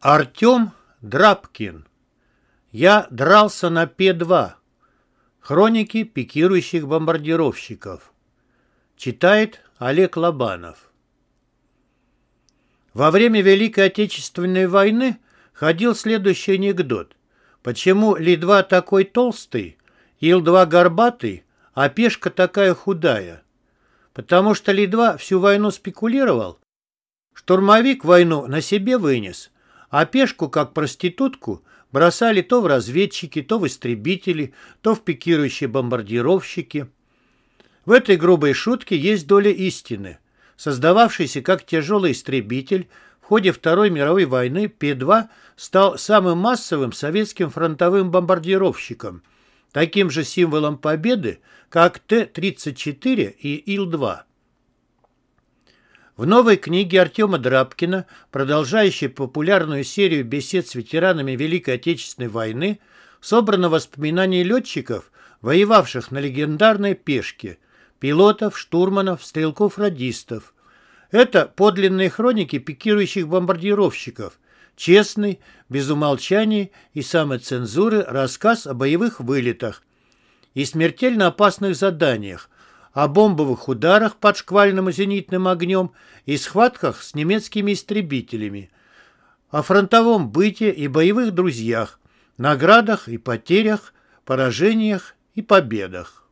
Артем Драбкин. Я дрался на П-2. Хроники пикирующих бомбардировщиков. Читает Олег Лобанов. Во время Великой Отечественной войны ходил следующий анекдот. Почему Ли-2 такой толстый, Ил-2 горбатый, а пешка такая худая? Потому что Ли-2 всю войну спекулировал. Штурмовик войну на себе вынес, а пешку, как проститутку, бросали то в разведчики, то в истребители, то в пикирующие бомбардировщики. В этой грубой шутке есть доля истины. Создававшийся как тяжелый истребитель, в ходе Второй мировой войны П-2 стал самым массовым советским фронтовым бомбардировщиком, таким же символом победы, как Т-34 и Ил-2. В новой книге Артема Драбкина, продолжающей популярную серию бесед с ветеранами Великой Отечественной войны, собрано воспоминания летчиков, воевавших на легендарной пешке, пилотов, штурманов, стрелков-радистов. Это подлинные хроники пикирующих бомбардировщиков, честный, без умолчаний и самоцензуры рассказ о боевых вылетах и смертельно опасных заданиях, о бомбовых ударах под шквальным зенитным огнем и схватках с немецкими истребителями, о фронтовом быте и боевых друзьях, наградах и потерях, поражениях и победах.